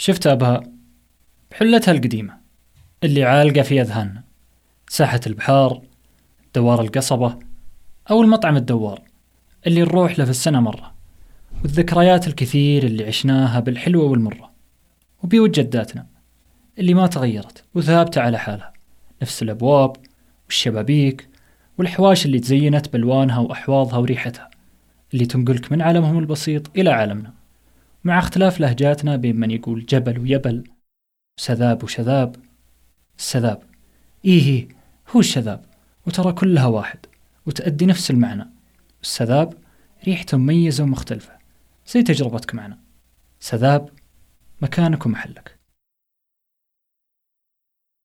شفت أبها بحلتها القديمة اللي عالقة في أذهاننا ساحة البحار دوار القصبة أو المطعم الدوار اللي نروح له في السنة مرة والذكريات الكثير اللي عشناها بالحلوة والمرة وبيوت جداتنا اللي ما تغيرت وثابتة على حالها نفس الأبواب والشبابيك والحواش اللي تزينت بألوانها وأحواضها وريحتها اللي تنقلك من عالمهم البسيط إلى عالمنا. مع اختلاف لهجاتنا بين من يقول جبل ويبل سذاب وشذاب السذاب إيه هو الشذاب وترى كلها واحد وتأدي نفس المعنى. السذاب ريحته مميزة ومختلفة زي تجربتك معنا. سذاب مكانك ومحلك.